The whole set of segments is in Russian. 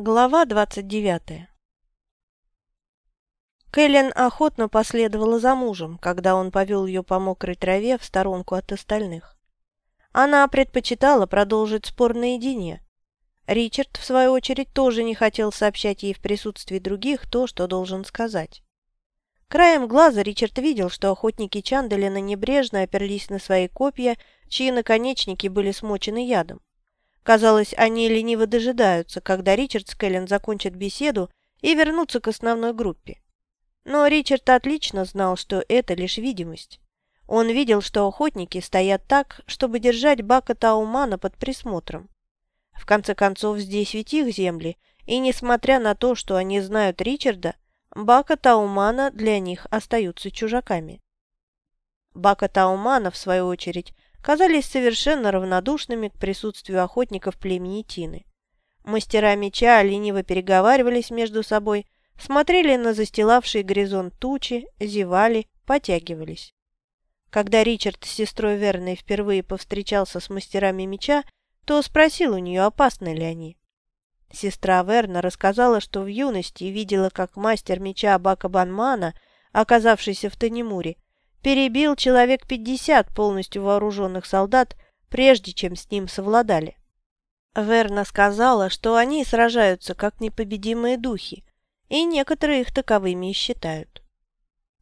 Глава 29 Кэлен охотно последовала за мужем, когда он повел ее по мокрой траве в сторонку от остальных. Она предпочитала продолжить спор наедине. Ричард, в свою очередь, тоже не хотел сообщать ей в присутствии других то, что должен сказать. Краем глаза Ричард видел, что охотники Чанделина небрежно оперлись на свои копья, чьи наконечники были смочены ядом. Казалось, они лениво дожидаются, когда Ричард с Кэлен закончат беседу и вернутся к основной группе. Но Ричард отлично знал, что это лишь видимость. Он видел, что охотники стоят так, чтобы держать Бака Таумана под присмотром. В конце концов, здесь ведь их земли, и несмотря на то, что они знают Ричарда, Бака Таумана для них остаются чужаками. Бака Таумана, в свою очередь, казались совершенно равнодушными к присутствию охотников племени Тины. Мастера меча лениво переговаривались между собой, смотрели на застилавшие горизонт тучи, зевали, потягивались. Когда Ричард с сестрой Верной впервые повстречался с мастерами меча, то спросил у нее, опасны ли они. Сестра Верна рассказала, что в юности видела, как мастер меча Бака Банмана, оказавшийся в Танимуре, перебил человек пятьдесят полностью вооруженных солдат, прежде чем с ним совладали. Верна сказала, что они сражаются как непобедимые духи, и некоторые их таковыми и считают.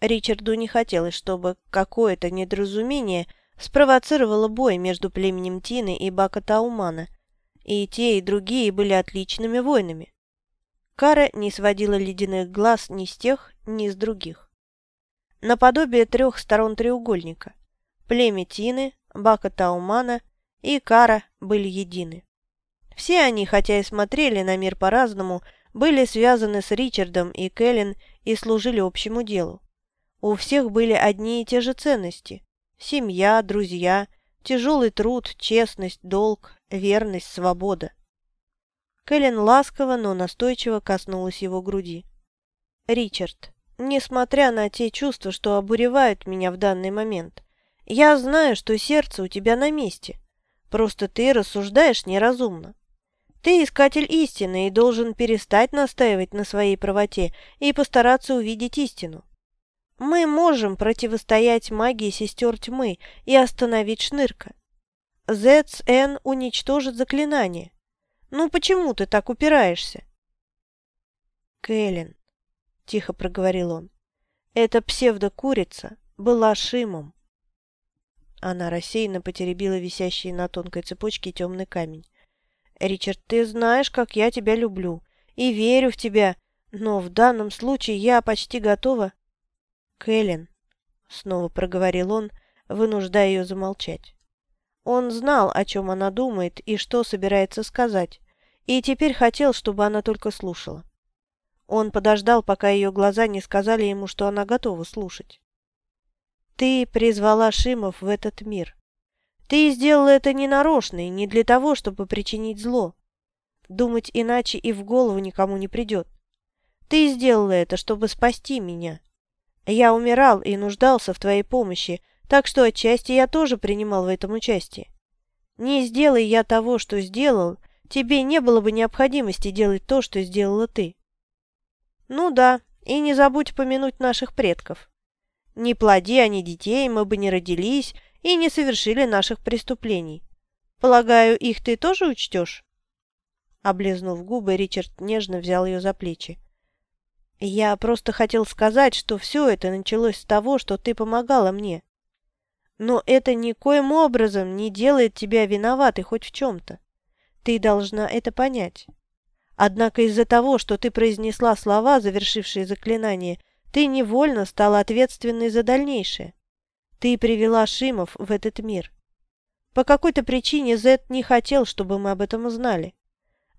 Ричарду не хотелось, чтобы какое-то недоразумение спровоцировало бой между племенем Тины и Бака Таумана, и те, и другие были отличными воинами. Кара не сводила ледяных глаз ни с тех, ни с других наподобие трех сторон треугольника. Племя Тины, Бака Таумана и Кара были едины. Все они, хотя и смотрели на мир по-разному, были связаны с Ричардом и Кэлен и служили общему делу. У всех были одни и те же ценности – семья, друзья, тяжелый труд, честность, долг, верность, свобода. Кэлен ласково, но настойчиво коснулась его груди. «Ричард, Несмотря на те чувства, что обуревают меня в данный момент, я знаю, что сердце у тебя на месте. Просто ты рассуждаешь неразумно. Ты искатель истины и должен перестать настаивать на своей правоте и постараться увидеть истину. Мы можем противостоять магии сестер тьмы и остановить Шнырка. ZN уничтожит заклинание. Ну почему ты так упираешься? Кэлен, – тихо проговорил он. «Эта псевдокурица была Шимом». Она рассеянно потеребила висящий на тонкой цепочке темный камень. «Ричард, ты знаешь, как я тебя люблю и верю в тебя, но в данном случае я почти готова...» «Кэлен», — снова проговорил он, вынуждая ее замолчать. Он знал, о чем она думает и что собирается сказать, и теперь хотел, чтобы она только слушала. Он подождал, пока ее глаза не сказали ему, что она готова слушать. «Ты призвала Шимов в этот мир. Ты сделала это не нарочно и не для того, чтобы причинить зло. Думать иначе и в голову никому не придет. Ты сделала это, чтобы спасти меня. Я умирал и нуждался в твоей помощи, так что отчасти я тоже принимал в этом участие. Не сделай я того, что сделал, тебе не было бы необходимости делать то, что сделала ты. Ну да, и не забудь помянуть наших предков. Не плоди они детей, мы бы не родились и не совершили наших преступлений. Полагаю, их ты тоже учтешь?» Облизнув губы, Ричард нежно взял ее за плечи. «Я просто хотел сказать, что все это началось с того, что ты помогала мне. Но это никоим образом не делает тебя виноватой хоть в чем-то. Ты должна это понять. Однако из-за того, что ты произнесла слова, завершившие заклинание, ты невольно стала ответственной за дальнейшее. Ты привела Шимов в этот мир. По какой-то причине Зет не хотел, чтобы мы об этом узнали.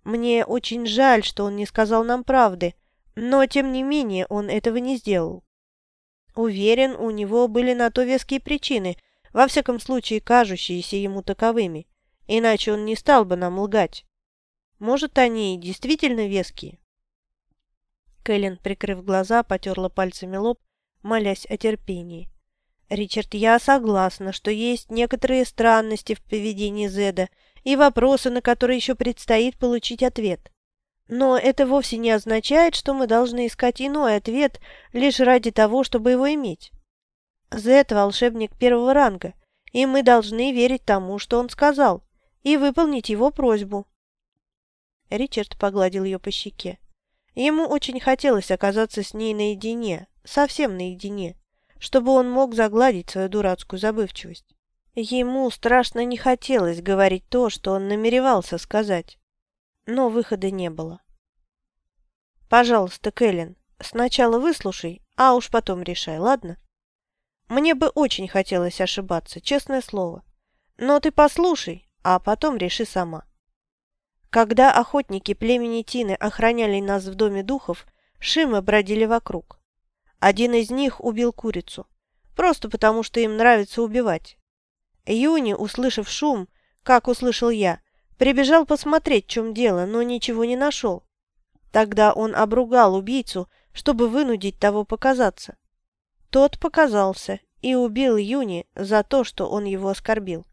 Мне очень жаль, что он не сказал нам правды, но, тем не менее, он этого не сделал. Уверен, у него были на то веские причины, во всяком случае кажущиеся ему таковыми, иначе он не стал бы нам лгать. Может, они действительно веские?» Кэлен, прикрыв глаза, потерла пальцами лоб, молясь о терпении. «Ричард, я согласна, что есть некоторые странности в поведении Зеда и вопросы, на которые еще предстоит получить ответ. Но это вовсе не означает, что мы должны искать иной ответ лишь ради того, чтобы его иметь. Зет – волшебник первого ранга, и мы должны верить тому, что он сказал, и выполнить его просьбу. Ричард погладил ее по щеке. Ему очень хотелось оказаться с ней наедине, совсем наедине, чтобы он мог загладить свою дурацкую забывчивость. Ему страшно не хотелось говорить то, что он намеревался сказать, но выхода не было. «Пожалуйста, Кэлен, сначала выслушай, а уж потом решай, ладно? Мне бы очень хотелось ошибаться, честное слово. Но ты послушай, а потом реши сама». Когда охотники племени Тины охраняли нас в доме духов, Шимы бродили вокруг. Один из них убил курицу, просто потому что им нравится убивать. Юни, услышав шум, как услышал я, прибежал посмотреть, в чем дело, но ничего не нашел. Тогда он обругал убийцу, чтобы вынудить того показаться. Тот показался и убил Юни за то, что он его оскорбил.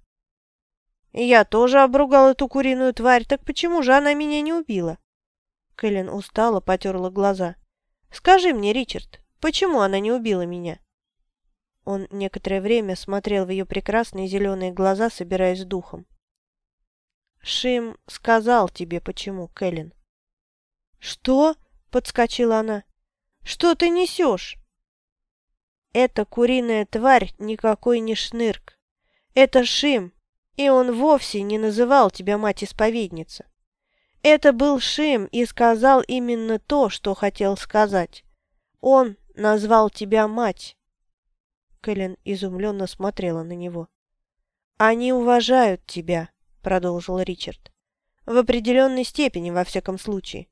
Я тоже обругал эту куриную тварь, так почему же она меня не убила? Кэлен устало потерла глаза. Скажи мне, Ричард, почему она не убила меня? Он некоторое время смотрел в ее прекрасные зеленые глаза, собираясь с духом. «Шим сказал тебе, почему, Кэлен». «Что?» — подскочила она. «Что ты несешь?» «Эта куриная тварь никакой не шнырк. Это Шим, и он вовсе не называл тебя мать-исповедница. Это был Шим и сказал именно то, что хотел сказать. Он назвал тебя мать. Кэлен изумленно смотрела на него. «Они уважают тебя», — продолжил Ричард. «В определенной степени, во всяком случае.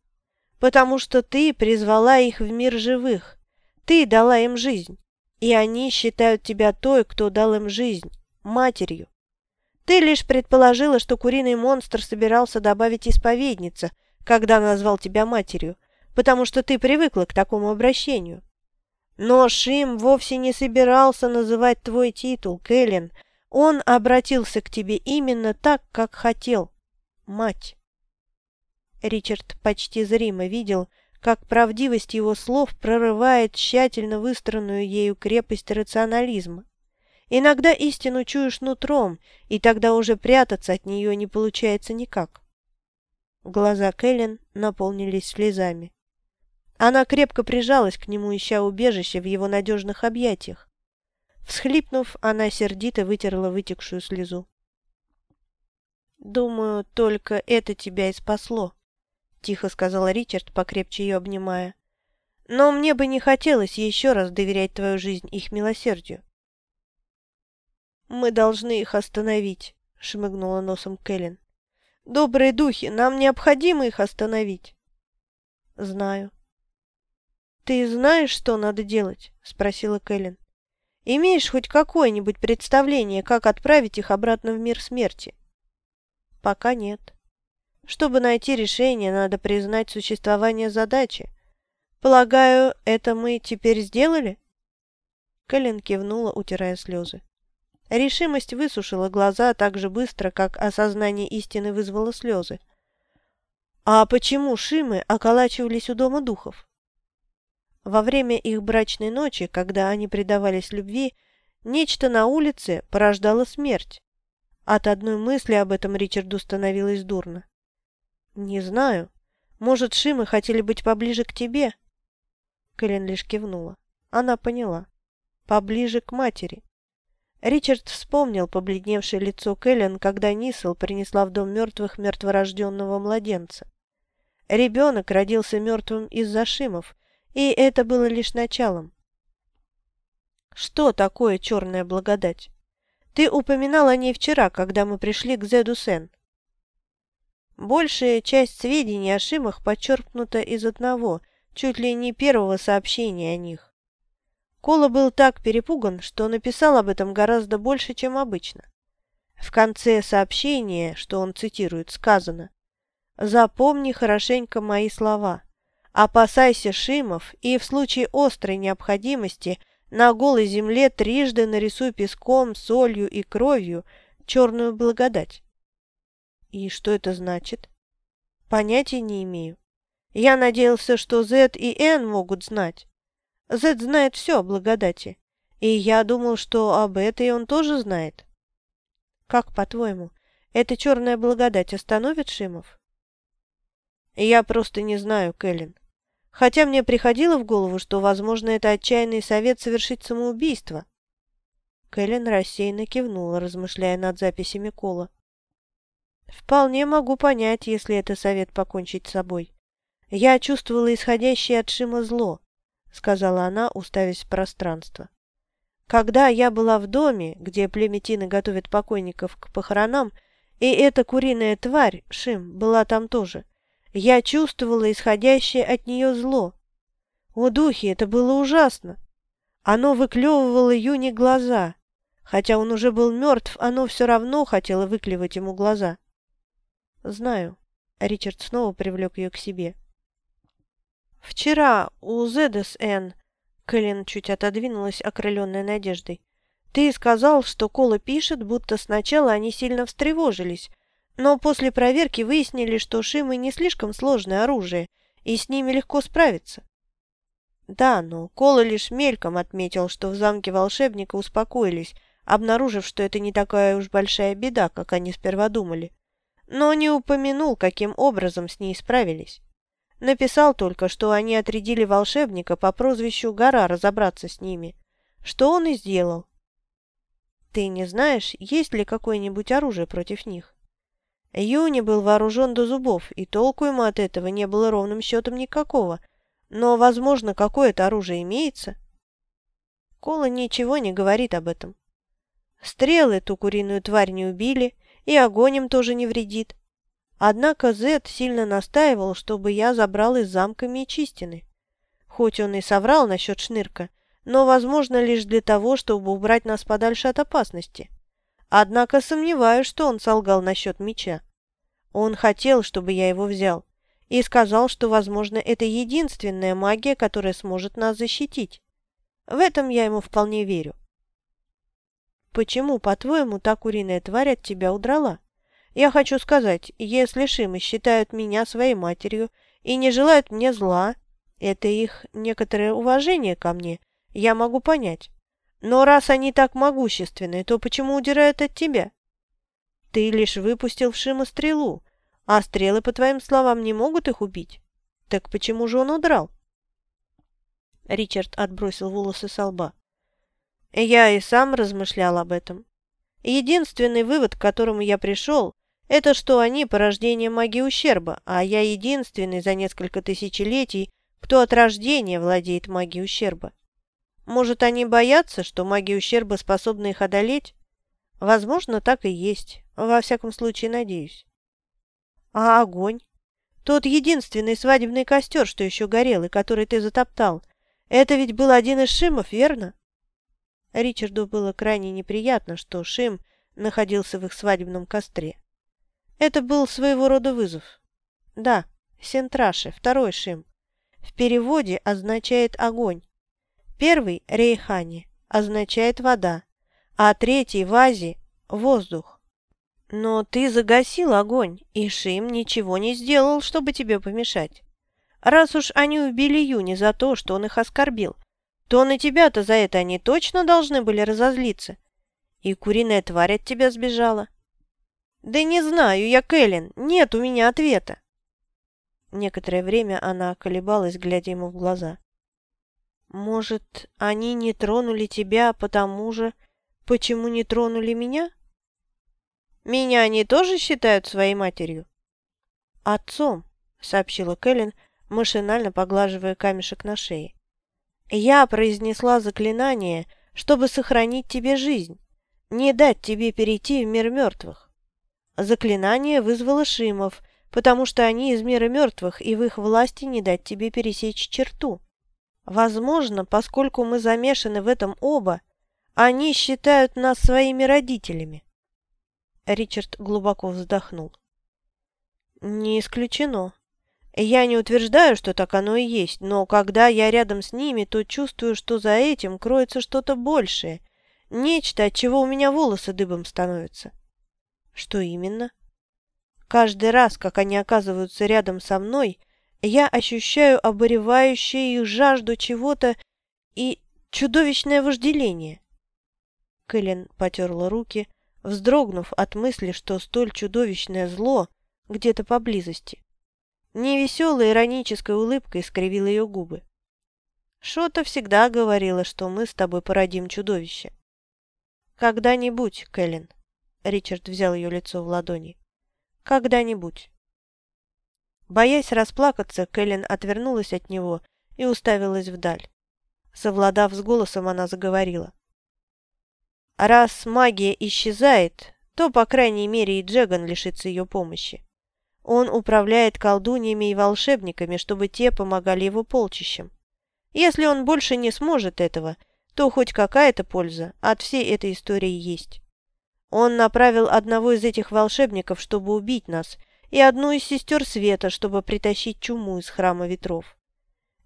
Потому что ты призвала их в мир живых. Ты дала им жизнь. И они считают тебя той, кто дал им жизнь, матерью. Ты лишь предположила, что куриный монстр собирался добавить исповедница, когда назвал тебя матерью, потому что ты привыкла к такому обращению. Но Шим вовсе не собирался называть твой титул, Кэлен. Он обратился к тебе именно так, как хотел. Мать. Ричард почти зримо видел, как правдивость его слов прорывает тщательно выстроенную ею крепость рационализма. Иногда истину чуешь нутром, и тогда уже прятаться от нее не получается никак. Глаза Кэлен наполнились слезами. Она крепко прижалась к нему, ища убежище в его надежных объятиях. Всхлипнув, она сердито вытерла вытекшую слезу. «Думаю, только это тебя и спасло», — тихо сказал Ричард, покрепче ее обнимая. «Но мне бы не хотелось еще раз доверять твою жизнь их милосердию. «Мы должны их остановить», — шмыгнула носом Кэлен. «Добрые духи, нам необходимо их остановить». «Знаю». «Ты знаешь, что надо делать?» — спросила Кэлен. «Имеешь хоть какое-нибудь представление, как отправить их обратно в мир смерти?» «Пока нет. Чтобы найти решение, надо признать существование задачи. Полагаю, это мы теперь сделали?» Кэлен кивнула, утирая слезы. Решимость высушила глаза так же быстро, как осознание истины вызвало слезы. А почему Шимы околачивались у дома духов? Во время их брачной ночи, когда они предавались любви, нечто на улице порождало смерть. От одной мысли об этом Ричарду становилось дурно. «Не знаю. Может, Шимы хотели быть поближе к тебе?» Кэлен лишь кивнула. Она поняла. «Поближе к матери». Ричард вспомнил побледневшее лицо Кэлен, когда Нисел принесла в дом мертвых мертворожденного младенца. Ребенок родился мертвым из-за шимов, и это было лишь началом. Что такое черная благодать? Ты упоминал о ней вчера, когда мы пришли к Зеду Сен. Большая часть сведений о шимах подчеркнута из одного, чуть ли не первого сообщения о них. Кола был так перепуган, что написал об этом гораздо больше, чем обычно. В конце сообщения, что он цитирует, сказано «Запомни хорошенько мои слова. Опасайся шимов и в случае острой необходимости на голой земле трижды нарисуй песком, солью и кровью черную благодать». И что это значит? Понятия не имею. Я надеялся, что Зет и Н могут знать. Зет знает все о благодати, и я думал, что об этой он тоже знает. Как, по-твоему, эта черная благодать остановит Шимов? Я просто не знаю, Кэлен. Хотя мне приходило в голову, что, возможно, это отчаянный совет совершить самоубийство. Кэлен рассеянно кивнула, размышляя над записями Кола. «Вполне могу понять, если это совет покончить с собой. Я чувствовала исходящее от Шима зло», — сказала она, уставясь в пространство. «Когда я была в доме, где племетины готовят покойников к похоронам, и эта куриная тварь, Шим, была там тоже, я чувствовала исходящее от нее зло. О, духи, это было ужасно! Оно выклевывало Юне глаза. Хотя он уже был мертв, оно все равно хотело выклевать ему глаза. «Знаю». Ричард снова привлек ее к себе. «Вчера у Зедес Н...» Кэлен чуть отодвинулась, окрыленная надеждой. «Ты сказал, что Кола пишет, будто сначала они сильно встревожились, но после проверки выяснили, что Шимы не слишком сложное оружие, и с ними легко справиться. Да, но Кола лишь мельком отметил, что в замке волшебника успокоились, обнаружив, что это не такая уж большая беда, как они сперва думали. Но не упомянул, каким образом с ней справились. Написал только, что они отрядили волшебника по прозвищу Гора разобраться с ними, что он и сделал. Ты не знаешь, есть ли какое-нибудь оружие против них? Юни был вооружен до зубов, и толку ему от этого не было ровным счетом никакого, но, возможно, какое-то оружие имеется. Кола ничего не говорит об этом. Стрелы ту куриную тварь не убили, и огонь им тоже не вредит. Однако Зет сильно настаивал, чтобы я забрал из замка Мечистины. Хоть он и соврал насчет шнырка, но, возможно, лишь для того, чтобы убрать нас подальше от опасности. Однако сомневаюсь, что он солгал насчет меча. Он хотел, чтобы я его взял, и сказал, что, возможно, это единственная магия, которая сможет нас защитить. В этом я ему вполне верю. Почему, по-твоему, та куриная тварь от тебя удрала? Я хочу сказать, если Шимы считают меня своей матерью и не желают мне зла, это их некоторое уважение ко мне, я могу понять. Но раз они так могущественны, то почему удирают от тебя? Ты лишь выпустил в Шима стрелу, а стрелы, по твоим словам, не могут их убить. Так почему же он удрал? Ричард отбросил волосы со лба. Я и сам размышлял об этом. Единственный вывод, к которому я пришел, это что они порождение магии ущерба, а я единственный за несколько тысячелетий, кто от рождения владеет магией ущерба. Может, они боятся, что магия ущерба способна их одолеть? Возможно, так и есть. Во всяком случае, надеюсь. А огонь? Тот единственный свадебный костер, что еще горел и который ты затоптал. Это ведь был один из Шимов, верно? Ричарду было крайне неприятно, что Шим находился в их свадебном костре. Это был своего рода вызов. Да, Сентраши, второй Шим. В переводе означает «огонь». Первый – рейхани, означает вода, а третий – вази – воздух. Но ты загасил огонь, и Шим ничего не сделал, чтобы тебе помешать. Раз уж они убили Юни за то, что он их оскорбил, то на тебя-то за это они точно должны были разозлиться. И куриная тварь от тебя сбежала. Да не знаю я, Кэлен, нет у меня ответа. Некоторое время она колебалась, глядя ему в глаза. Может, они не тронули тебя потому же, почему не тронули меня? Меня они тоже считают своей матерью? Отцом, сообщила Кэлен, машинально поглаживая камешек на шее. Я произнесла заклинание, чтобы сохранить тебе жизнь, не дать тебе перейти в мир мертвых. Заклинание вызвало Шимов, потому что они из мира мертвых, и в их власти не дать тебе пересечь черту. Возможно, поскольку мы замешаны в этом оба, они считают нас своими родителями. Ричард глубоко вздохнул. Не исключено. Я не утверждаю, что так оно и есть, но когда я рядом с ними, то чувствую, что за этим кроется что-то большее, нечто, от чего у меня волосы дыбом становятся. Что именно? Каждый раз, как они оказываются рядом со мной, Я ощущаю обуревающую их жажду чего-то и чудовищное вожделение. Кэлен потерла руки, вздрогнув от мысли, что столь чудовищное зло где-то поблизости. Невеселая ироническая улыбка искривила ее губы. Шота всегда говорила, что мы с тобой породим чудовище. Когда-нибудь, Кэлен. Ричард взял ее лицо в ладони. Когда-нибудь. Боясь расплакаться, Кэлен отвернулась от него и уставилась вдаль. Совладав с голосом, она заговорила. «Раз магия исчезает, то, по крайней мере, и Джеган лишится ее помощи. Он управляет колдуньями и волшебниками, чтобы те помогали его полчищам. Если он больше не сможет этого, то хоть какая-то польза от всей этой истории есть. Он направил одного из этих волшебников, чтобы убить нас, и одну из сестер Света, чтобы притащить чуму из Храма Ветров.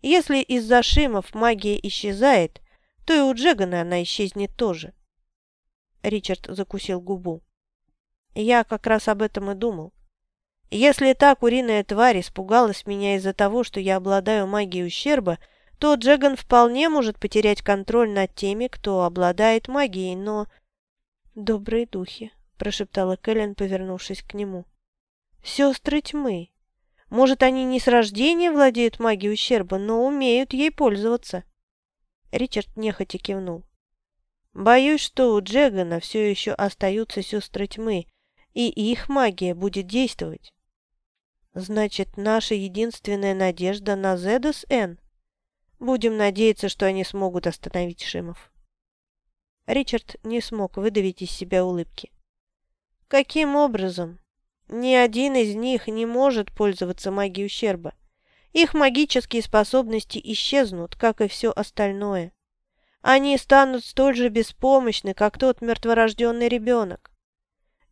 Если из-за шимов магия исчезает, то и у Джегана она исчезнет тоже. Ричард закусил губу. Я как раз об этом и думал. Если та куриная тварь испугалась меня из-за того, что я обладаю магией ущерба, то Джеган вполне может потерять контроль над теми, кто обладает магией, но... «Добрые духи», — прошептала Кэлен, повернувшись к нему. «Сестры тьмы. Может, они не с рождения владеют магией ущерба, но умеют ей пользоваться?» Ричард нехотя кивнул. «Боюсь, что у Джегана все еще остаются сестры тьмы, и их магия будет действовать». «Значит, наша единственная надежда на Зедос Н?» Будем надеяться, что они смогут остановить Шимов. Ричард не смог выдавить из себя улыбки. Каким образом? Ни один из них не может пользоваться магией ущерба. Их магические способности исчезнут, как и все остальное. Они станут столь же беспомощны, как тот мертворожденный ребенок.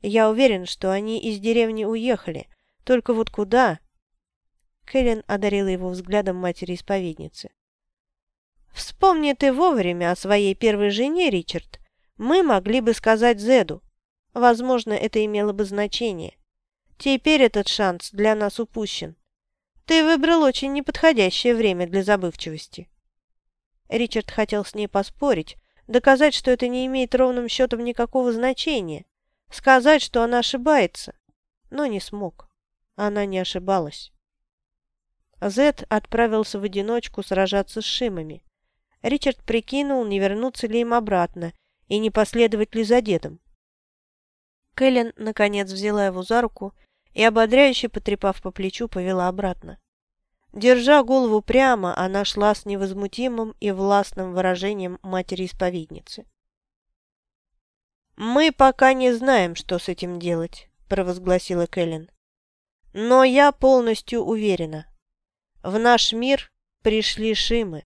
Я уверен, что они из деревни уехали, только вот куда? Кэлен одарила его взглядом матери-исповедницы. Вспомни ты вовремя о своей первой жене, Ричард. Мы могли бы сказать Зеду. Возможно, это имело бы значение. Теперь этот шанс для нас упущен. Ты выбрал очень неподходящее время для забывчивости. Ричард хотел с ней поспорить, доказать, что это не имеет ровным счетом никакого значения, сказать, что она ошибается, но не смог. Она не ошибалась. Зед отправился в одиночку сражаться с Шимами. Ричард прикинул, не вернуться ли им обратно и не последовать ли за дедом. Кэлен, наконец, взяла его за руку и, ободряюще потрепав по плечу, повела обратно. Держа голову прямо, она шла с невозмутимым и властным выражением матери-исповедницы. «Мы пока не знаем, что с этим делать», – провозгласила Кэлен. «Но я полностью уверена. В наш мир пришли Шимы.